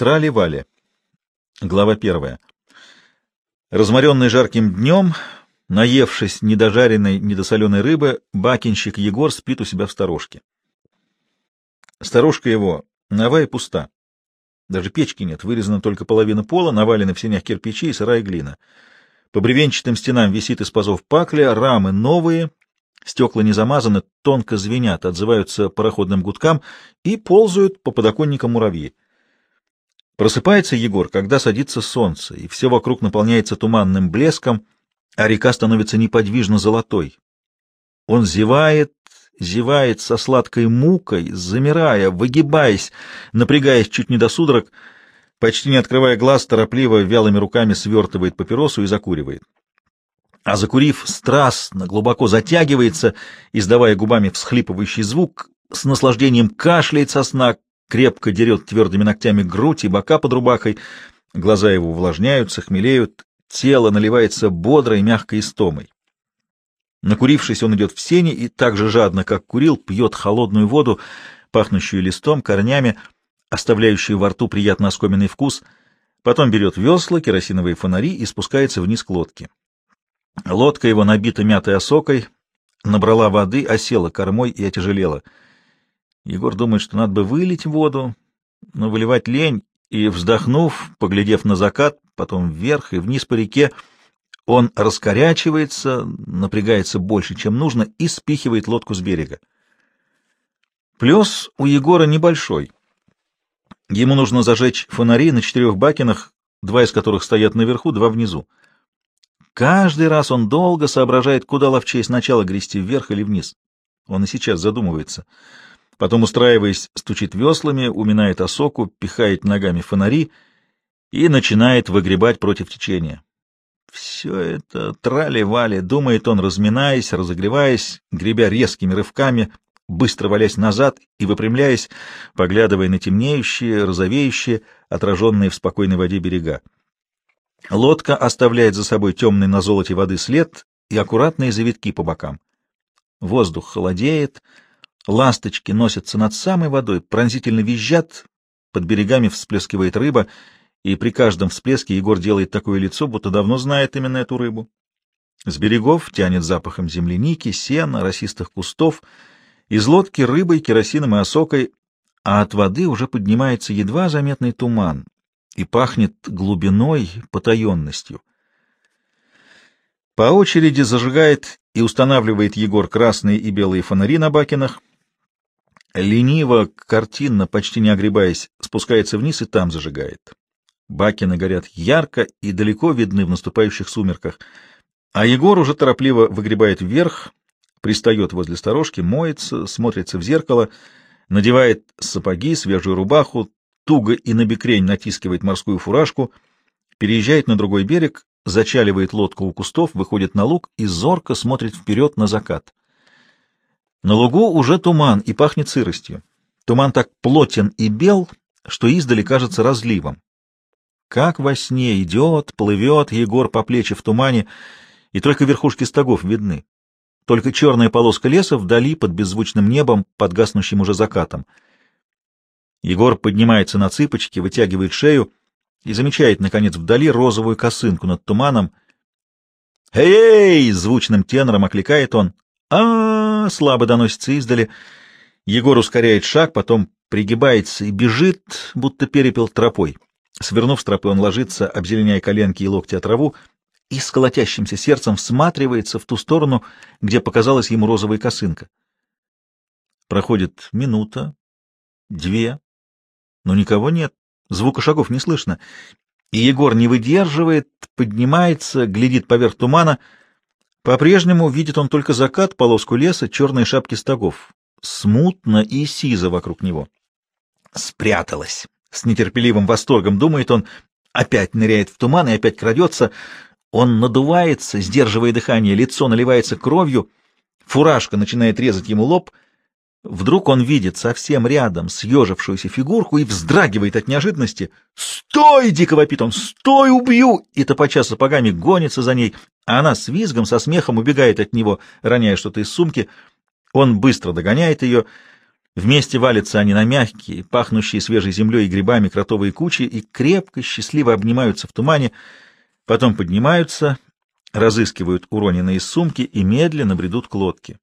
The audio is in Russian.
Трали-вали. Глава первая. Разморенный жарким днем, наевшись недожаренной, недосоленой рыбы, бакинщик Егор спит у себя в сторожке. Сторожка его нова и пуста. Даже печки нет, вырезана только половина пола, навалены в сенях кирпичи и сырая глина. По бревенчатым стенам висит из пазов пакля, рамы новые, стекла не замазаны, тонко звенят, отзываются пароходным гудкам и ползают по подоконникам муравьи. Просыпается Егор, когда садится солнце, и все вокруг наполняется туманным блеском, а река становится неподвижно золотой. Он зевает, зевает со сладкой мукой, замирая, выгибаясь, напрягаясь чуть не до судорог, почти не открывая глаз, торопливо вялыми руками свертывает папиросу и закуривает. А закурив, страстно, глубоко затягивается, издавая губами всхлипывающий звук, с наслаждением кашляет со сна, крепко дерет твердыми ногтями грудь и бока под рубахой, глаза его увлажняются, хмелеют, тело наливается бодрой, мягкой истомой. Накурившись, он идет в сени и так же жадно, как курил, пьет холодную воду, пахнущую листом, корнями, оставляющую во рту приятно оскоменный вкус, потом берет весла, керосиновые фонари и спускается вниз к лодке. Лодка его набита мятой осокой, набрала воды, осела кормой и отяжелела — Егор думает, что надо бы вылить воду, но выливать лень, и, вздохнув, поглядев на закат, потом вверх и вниз по реке, он раскорячивается, напрягается больше, чем нужно, и спихивает лодку с берега. Плюс у Егора небольшой. Ему нужно зажечь фонари на четырех бакинах, два из которых стоят наверху, два внизу. Каждый раз он долго соображает, куда ловчей сначала грести вверх или вниз. Он и сейчас задумывается — Потом, устраиваясь, стучит веслами, уминает осоку, пихает ногами фонари и начинает выгребать против течения. Все это трали-вали, думает он, разминаясь, разогреваясь, гребя резкими рывками, быстро валясь назад и выпрямляясь, поглядывая на темнеющие, розовеющие, отраженные в спокойной воде берега. Лодка оставляет за собой темный на золоте воды след и аккуратные завитки по бокам. Воздух холодеет, Ласточки носятся над самой водой, пронзительно визжат, под берегами всплескивает рыба, и при каждом всплеске Егор делает такое лицо, будто давно знает именно эту рыбу. С берегов тянет запахом земляники, сена, росистых кустов, из лодки рыбой, керосином и осокой, а от воды уже поднимается едва заметный туман и пахнет глубиной, потаенностью. По очереди зажигает и устанавливает Егор красные и белые фонари на бакинах, Лениво, картинно, почти не огребаясь, спускается вниз и там зажигает. Бакины горят ярко и далеко видны в наступающих сумерках, а Егор уже торопливо выгребает вверх, пристает возле сторожки, моется, смотрится в зеркало, надевает сапоги, свежую рубаху, туго и набекрень натискивает морскую фуражку, переезжает на другой берег, зачаливает лодку у кустов, выходит на луг и зорко смотрит вперед на закат. На лугу уже туман и пахнет сыростью. Туман так плотен и бел, что издали кажется разливом. Как во сне идет, плывет Егор по плечи в тумане, и только верхушки стогов видны. Только черная полоска леса вдали под беззвучным небом, под гаснущим уже закатом. Егор поднимается на цыпочки, вытягивает шею и замечает, наконец, вдали розовую косынку над туманом. «Эй!» — звучным тенором окликает он. а слабо доносится издали. Егор ускоряет шаг, потом пригибается и бежит, будто перепел тропой. Свернув с тропы, он ложится, обзеленяя коленки и локти от траву, и с колотящимся сердцем всматривается в ту сторону, где показалась ему розовая косынка. Проходит минута, две, но никого нет, звука шагов не слышно, и Егор не выдерживает, поднимается, глядит поверх тумана — по-прежнему видит он только закат, полоску леса, черные шапки стогов. Смутно и сизо вокруг него. Спряталась. С нетерпеливым восторгом думает он, опять ныряет в туман и опять крадется. Он надувается, сдерживая дыхание, лицо наливается кровью, фуражка начинает резать ему лоб. Вдруг он видит совсем рядом съежившуюся фигурку и вздрагивает от неожиданности. «Стой!» — дико вопит он. «Стой, убью!» И топача сапогами гонится за ней, а она с визгом, со смехом убегает от него, роняя что-то из сумки. Он быстро догоняет ее, Вместе валятся они на мягкие, пахнущие свежей землей и грибами кротовые кучи и крепко, счастливо обнимаются в тумане, потом поднимаются, разыскивают уроненные сумки и медленно бредут к лодке.